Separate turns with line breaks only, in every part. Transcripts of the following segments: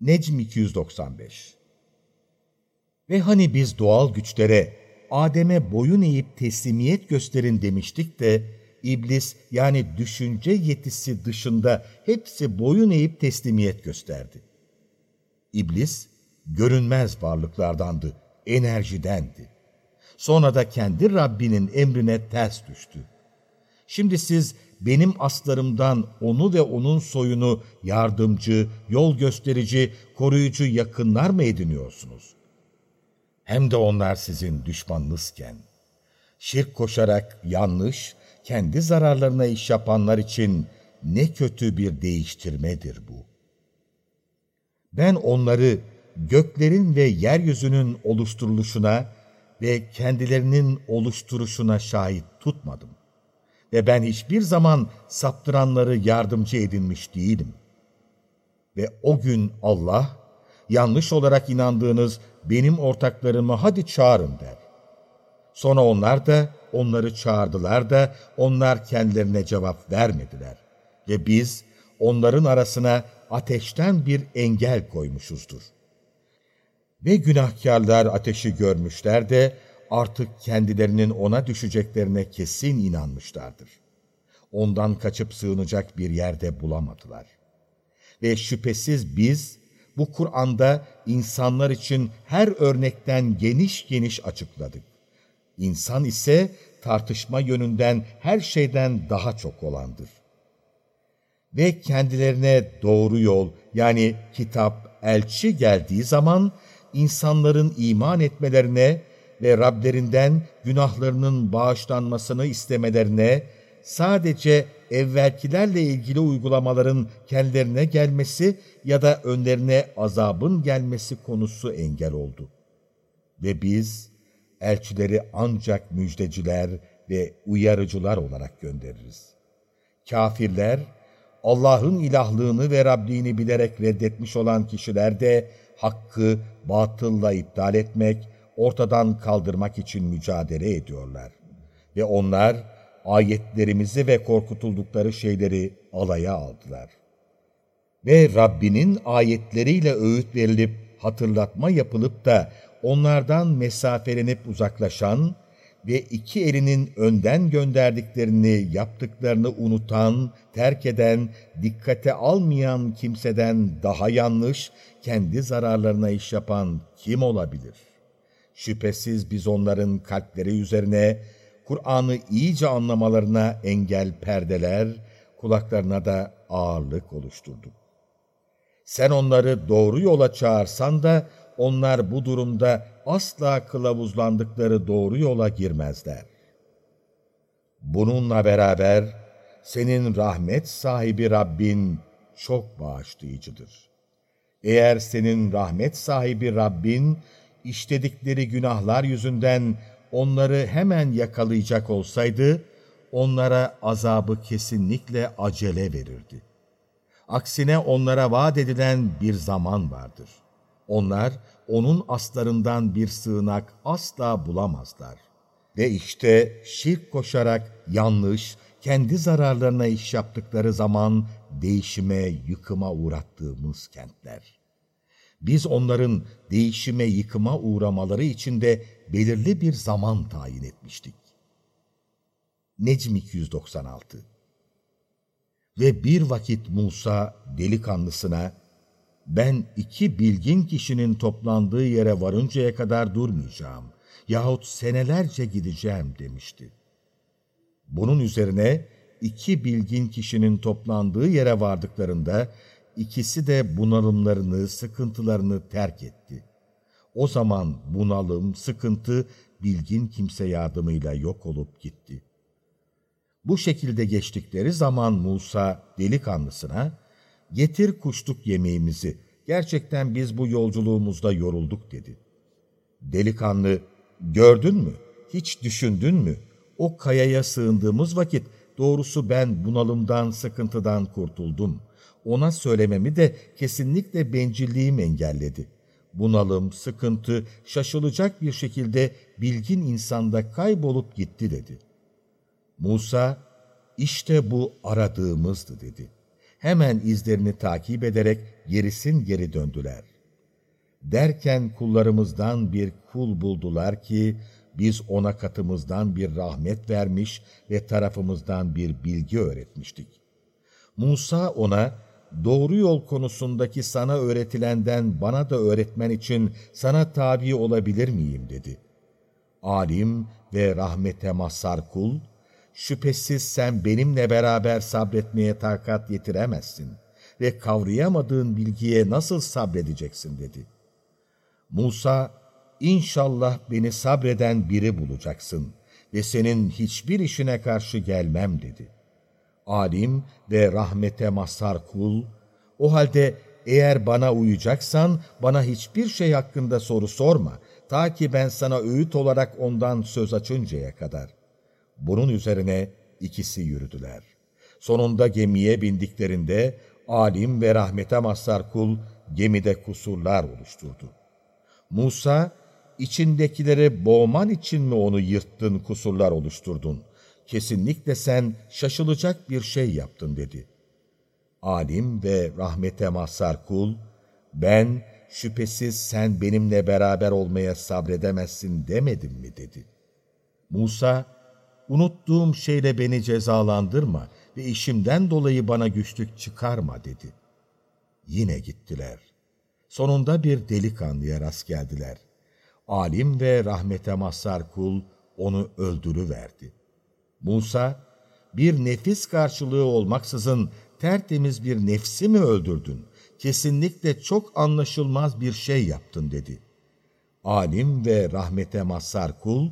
Necm 295 Ve hani biz doğal güçlere Adem'e boyun eğip teslimiyet gösterin demiştik de İblis yani düşünce yetisi dışında hepsi boyun eğip teslimiyet gösterdi. İblis görünmez varlıklardandı, enerjidendi. Sonra da kendi Rabbinin emrine ters düştü. Şimdi siz benim aslarımdan onu ve onun soyunu yardımcı, yol gösterici, koruyucu yakınlar mı ediniyorsunuz? Hem de onlar sizin düşmanınızken. Şirk koşarak yanlış, kendi zararlarına iş yapanlar için ne kötü bir değiştirmedir bu. Ben onları göklerin ve yeryüzünün oluşturuluşuna ve kendilerinin oluşturuşuna şahit tutmadım. Ve ben hiçbir zaman saptıranları yardımcı edinmiş değilim. Ve o gün Allah, yanlış olarak inandığınız benim ortaklarımı hadi çağırın der. Sonra onlar da onları çağırdılar da onlar kendilerine cevap vermediler. Ve biz onların arasına ateşten bir engel koymuşuzdur. Ve günahkarlar ateşi görmüşler de artık kendilerinin ona düşeceklerine kesin inanmışlardır. Ondan kaçıp sığınacak bir yerde bulamadılar. Ve şüphesiz biz bu Kur'an'da insanlar için her örnekten geniş geniş açıkladık. İnsan ise tartışma yönünden her şeyden daha çok olandır. Ve kendilerine doğru yol yani kitap, elçi geldiği zaman insanların iman etmelerine ve Rablerinden günahlarının bağışlanmasını istemelerine, sadece evvelkilerle ilgili uygulamaların kendilerine gelmesi ya da önlerine azabın gelmesi konusu engel oldu. Ve biz elçileri ancak müjdeciler ve uyarıcılar olarak göndeririz. Kafirler, Allah'ın ilahlığını ve Rabbini bilerek reddetmiş olan kişiler de hakkı batılla iptal etmek, ortadan kaldırmak için mücadele ediyorlar. Ve onlar ayetlerimizi ve korkutuldukları şeyleri alaya aldılar. Ve Rabbinin ayetleriyle öğüt verilip hatırlatma yapılıp da onlardan mesafelenip uzaklaşan ve iki elinin önden gönderdiklerini, yaptıklarını unutan, terk eden, dikkate almayan kimseden daha yanlış, kendi zararlarına iş yapan kim olabilir? Şüphesiz biz onların kalpleri üzerine, Kur'an'ı iyice anlamalarına engel perdeler, kulaklarına da ağırlık oluşturduk. Sen onları doğru yola çağırsan da, onlar bu durumda asla kılavuzlandıkları doğru yola girmezler. Bununla beraber senin rahmet sahibi Rabbin çok bağışlayıcıdır. Eğer senin rahmet sahibi Rabbin işledikleri günahlar yüzünden onları hemen yakalayacak olsaydı, onlara azabı kesinlikle acele verirdi. Aksine onlara vaat edilen bir zaman vardır. Onlar onun aslarından bir sığınak asla bulamazlar. Ve işte şirk koşarak yanlış, kendi zararlarına iş yaptıkları zaman değişime, yıkıma uğrattığımız kentler. Biz onların değişime, yıkıma uğramaları için de belirli bir zaman tayin etmiştik. Necm 296 Ve bir vakit Musa delikanlısına, ben iki bilgin kişinin toplandığı yere varıncaya kadar durmayacağım yahut senelerce gideceğim demişti. Bunun üzerine iki bilgin kişinin toplandığı yere vardıklarında ikisi de bunalımlarını, sıkıntılarını terk etti. O zaman bunalım, sıkıntı bilgin kimse yardımıyla yok olup gitti. Bu şekilde geçtikleri zaman Musa delikanlısına, getir kuşluk yemeğimizi, gerçekten biz bu yolculuğumuzda yorulduk dedi. Delikanlı, gördün mü, hiç düşündün mü, o kayaya sığındığımız vakit doğrusu ben bunalımdan, sıkıntıdan kurtuldum. Ona söylememi de kesinlikle bencilliğim engelledi. Bunalım, sıkıntı, şaşılacak bir şekilde bilgin insanda kaybolup gitti dedi. Musa, işte bu aradığımızdı dedi.'' hemen izlerini takip ederek gerisin geri döndüler. Derken kullarımızdan bir kul buldular ki, biz ona katımızdan bir rahmet vermiş ve tarafımızdan bir bilgi öğretmiştik. Musa ona, doğru yol konusundaki sana öğretilenden bana da öğretmen için sana tabi olabilir miyim dedi. Alim ve rahmete mazhar kul, şüphesiz sen benimle beraber sabretmeye takat yetiremezsin ve kavrayamadığın bilgiye nasıl sabredeceksin dedi. Musa, İnşallah beni sabreden biri bulacaksın ve senin hiçbir işine karşı gelmem dedi. Alim ve rahmete mazhar kul, o halde eğer bana uyacaksan bana hiçbir şey hakkında soru sorma, ta ki ben sana öğüt olarak ondan söz açıncaya kadar. Bunun üzerine ikisi yürüdüler. Sonunda gemiye bindiklerinde alim ve rahmete mazhar kul gemide kusurlar oluşturdu. Musa, içindekileri boğman için mi onu yırttın, kusurlar oluşturdun? Kesinlikle sen şaşılacak bir şey yaptın dedi. Alim ve rahmete mazhar kul, ben şüphesiz sen benimle beraber olmaya sabredemezsin demedim mi dedi. Musa, unuttuğum şeyle beni cezalandırma ve işimden dolayı bana güçlük çıkarma dedi. Yine gittiler. Sonunda bir delikanlıya rast geldiler alim ve rahmete mazhar kul onu öldürüverdi. Musa, bir nefis karşılığı olmaksızın tertemiz bir nefsi mi öldürdün? Kesinlikle çok anlaşılmaz bir şey yaptın dedi. Alim ve rahmete mazhar kul,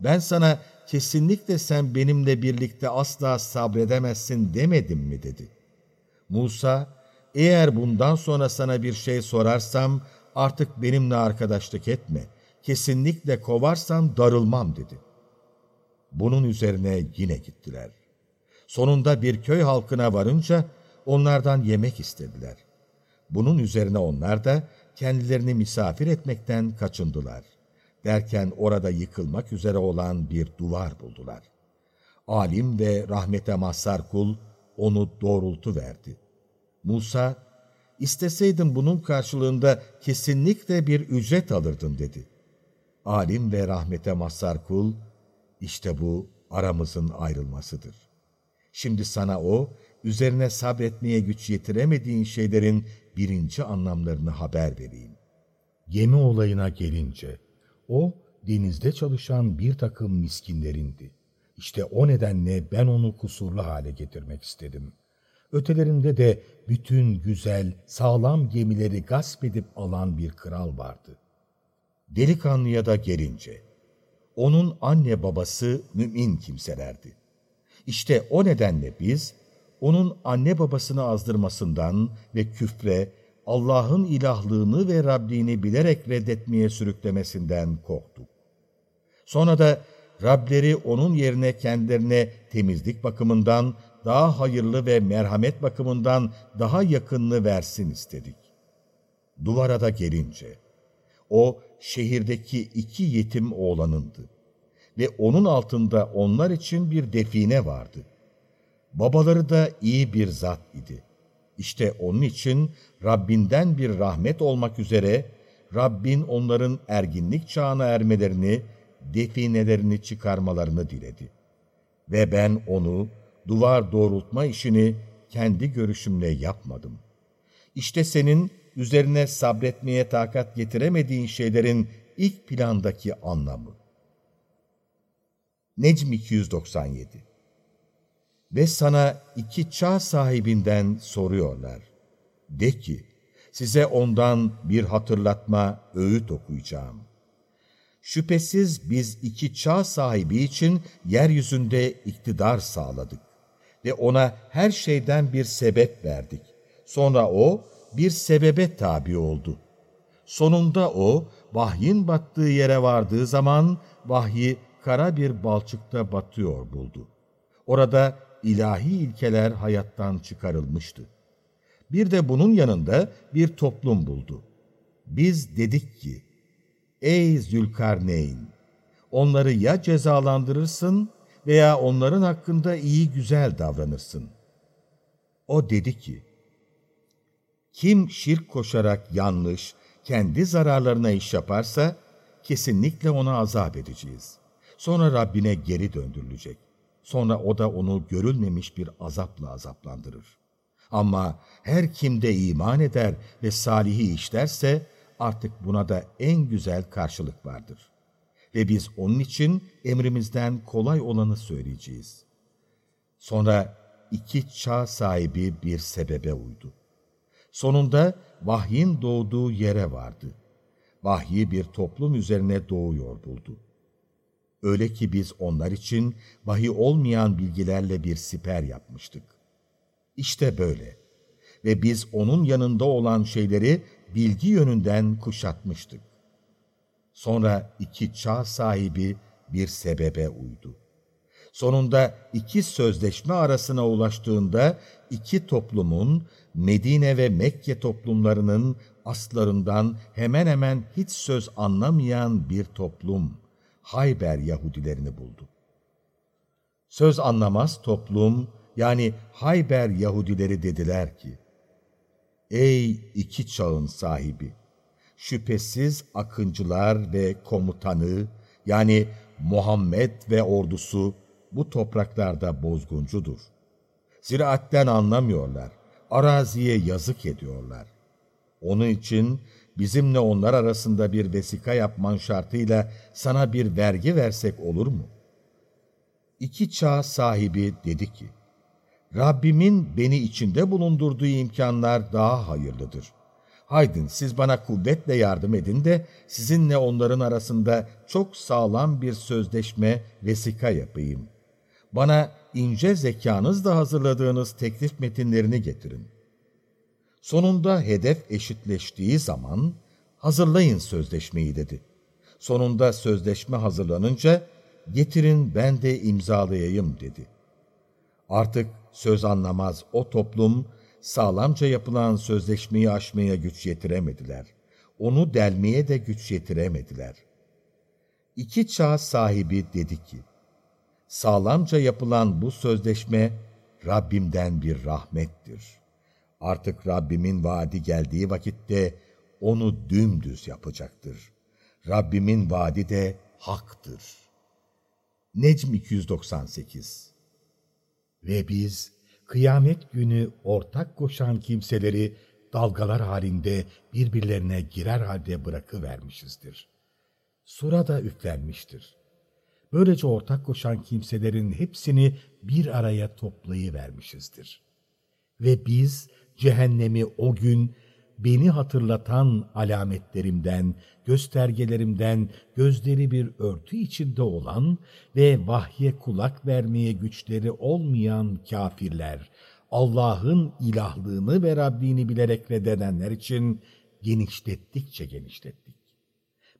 ben sana kesinlikle sen benimle birlikte asla sabredemezsin demedim mi dedi. Musa, eğer bundan sonra sana bir şey sorarsam artık benimle arkadaşlık etme.'' kesinlikle kovarsam darılmam dedi. Bunun üzerine yine gittiler. Sonunda bir köy halkına varınca onlardan yemek istediler. Bunun üzerine onlar da kendilerini misafir etmekten kaçındılar. Derken orada yıkılmak üzere olan bir duvar buldular. Alim ve rahmete mazhar kul onu doğrultu verdi. Musa, isteseydim bunun karşılığında kesinlikle bir ücret alırdın dedi.'' alim ve rahmete mazhar kul, işte bu aramızın ayrılmasıdır. Şimdi sana o, üzerine sabretmeye güç yetiremediğin şeylerin birinci anlamlarını haber vereyim. Gemi olayına gelince, o denizde çalışan bir takım miskinlerindi. İşte o nedenle ben onu kusurlu hale getirmek istedim. Ötelerinde de bütün güzel, sağlam gemileri gasp edip alan bir kral vardı.'' Delikanlıya da gelince, onun anne babası mümin kimselerdi. İşte o nedenle biz, onun anne babasını azdırmasından ve küfre, Allah'ın ilahlığını ve Rabbini bilerek reddetmeye sürüklemesinden korktuk. Sonra da Rableri onun yerine kendilerine temizlik bakımından daha hayırlı ve merhamet bakımından daha yakınını versin istedik. Duvara da gelince, o şehirdeki iki yetim oğlanındı ve onun altında onlar için bir define vardı. Babaları da iyi bir zat idi. İşte onun için Rabbinden bir rahmet olmak üzere Rabbin onların erginlik çağına ermelerini, definelerini çıkarmalarını diledi. Ve ben onu, duvar doğrultma işini kendi görüşümle yapmadım. İşte senin üzerine sabretmeye takat getiremediğin şeylerin ilk plandaki anlamı. Necm 297 Ve sana iki çağ sahibinden soruyorlar. De ki, size ondan bir hatırlatma, öğüt okuyacağım. Şüphesiz biz iki çağ sahibi için yeryüzünde iktidar sağladık ve ona her şeyden bir sebep verdik. Sonra o, bir sebebe tabi oldu. Sonunda o, vahyin battığı yere vardığı zaman vahyi kara bir balçıkta batıyor buldu. Orada ilahi ilkeler hayattan çıkarılmıştı. Bir de bunun yanında bir toplum buldu. Biz dedik ki, Ey Zülkarneyn! Onları ya cezalandırırsın veya onların hakkında iyi güzel davranırsın. O dedi ki, Kim şirk koşarak yanlış, kendi zararlarına iş yaparsa, kesinlikle ona azap edeceğiz. Sonra Rabbine geri döndürülecek. Sonra o da onu görülmemiş bir azapla azaplandırır. Ama her kimde iman eder ve salihi işlerse artık buna da en güzel karşılık vardır. Ve biz onun için emrimizden kolay olanı söyleyeceğiz. Sonra iki çağ sahibi bir sebebe uydu. Sonunda vahyin doğduğu yere vardı. Vahyi bir toplum üzerine doğuyor buldu. Öyle ki biz onlar için vahiy olmayan bilgilerle bir siper yapmıştık. İşte böyle. Ve biz onun yanında olan şeyleri bilgi yönünden kuşatmıştık. Sonra iki çağ sahibi bir sebebe uydu. Sonunda iki sözleşme arasına ulaştığında iki toplumun Medine ve Mekke toplumlarının aslarından hemen hemen hiç söz anlamayan bir toplum Hayber Yahudilerini buldu. Söz anlamaz toplum yani Hayber Yahudileri dediler ki, Ey iki çağın sahibi! Şüphesiz akıncılar ve komutanı yani Muhammed ve ordusu bu topraklarda bozguncudur. Ziraatten anlamıyorlar, araziye yazık ediyorlar. Onun için bizimle onlar arasında bir vesika yapman şartıyla sana bir vergi versek olur mu? İki çağ sahibi dedi ki, Rabbimin beni içinde bulundurduğu imkanlar daha hayırlıdır. Haydin siz bana kuvvetle yardım edin de sizinle onların arasında çok sağlam bir sözleşme vesika yapayım. Bana ince zekanızla hazırladığınız teklif metinlerini getirin. Sonunda hedef eşitleştiği zaman hazırlayın sözleşmeyi dedi. Sonunda sözleşme hazırlanınca getirin ben de imzalayayım dedi. Artık söz anlamaz o toplum sağlamca yapılan sözleşmeyi aşmaya güç yetiremediler. Onu delmeye de güç yetiremediler. İki çağ sahibi dedi ki, sağlamca yapılan bu sözleşme Rabbimden bir rahmettir. Artık Rabbimin vaadi geldiği vakitte onu dümdüz yapacaktır. Rabbimin vaadi de haktır. Necm 298
Ve biz kıyamet günü ortak koşan kimseleri dalgalar halinde birbirlerine girer halde bırakıvermişizdir. Sura da üflenmiştir. Böylece ortak koşan kimselerin hepsini bir araya toplayıvermişizdir. Ve biz cehennemi o gün beni hatırlatan alametlerimden, göstergelerimden gözleri bir örtü içinde olan ve vahye kulak vermeye güçleri olmayan kafirler, Allah'ın ilahlığını ve Rabbini bilerek reddedenler için genişlettikçe genişlettik.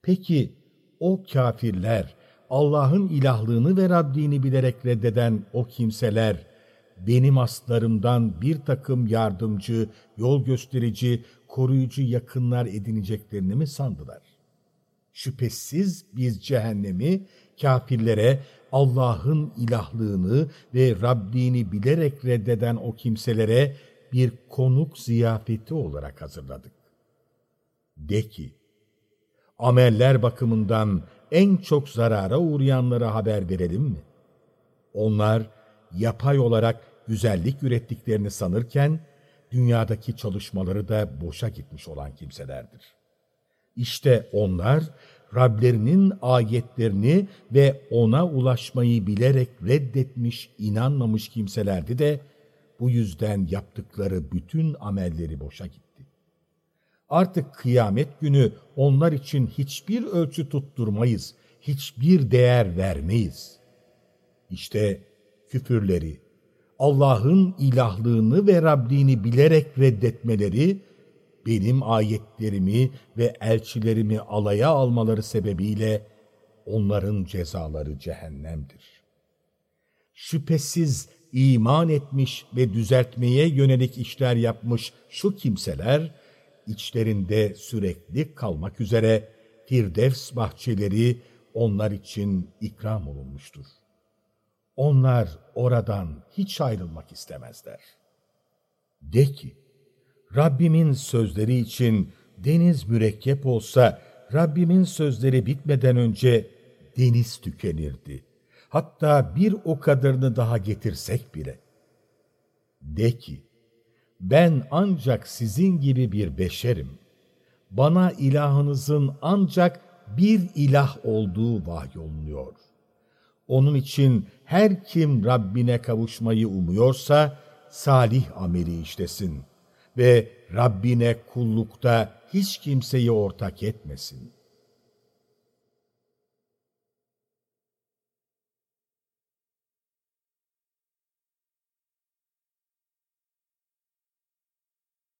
Peki o kafirler, Allah'ın ilahlığını ve Rabbini bilerek reddeden o kimseler, benim aslarımdan bir takım yardımcı, yol gösterici, koruyucu yakınlar edineceklerini mi sandılar? Şüphesiz biz cehennemi kafirlere Allah'ın ilahlığını ve Rabbini bilerek reddeden o kimselere bir konuk ziyafeti olarak hazırladık. De ki, ameller bakımından en çok zarara uğrayanlara haber verelim mi? Onlar yapay olarak güzellik ürettiklerini sanırken, dünyadaki çalışmaları da boşa gitmiş olan kimselerdir. İşte onlar, Rablerinin ayetlerini ve ona ulaşmayı bilerek reddetmiş, inanmamış kimselerdi de, bu yüzden yaptıkları bütün amelleri boşa gitti. Artık kıyamet günü onlar için hiçbir ölçü tutturmayız, hiçbir değer vermeyiz. İşte küfürleri, Allah'ın ilahlığını ve Rabbini bilerek reddetmeleri, benim ayetlerimi ve elçilerimi alaya almaları sebebiyle onların cezaları cehennemdir. Şüphesiz iman etmiş ve düzeltmeye yönelik işler yapmış şu kimseler, içlerinde sürekli kalmak üzere Firdevs bahçeleri onlar için ikram olunmuştur. Onlar oradan hiç ayrılmak istemezler. De ki, Rabbimin sözleri için deniz mürekkep olsa, Rabbimin sözleri bitmeden önce deniz tükenirdi. Hatta bir o kadarını daha getirsek bile. De ki, ben ancak sizin gibi bir beşerim. Bana ilahınızın ancak bir ilah olduğu vahyolunuyor. Onun için her kim Rabbine kavuşmayı umuyorsa salih ameli işlesin ve Rabbine kullukta hiç kimseyi ortak etmesin.''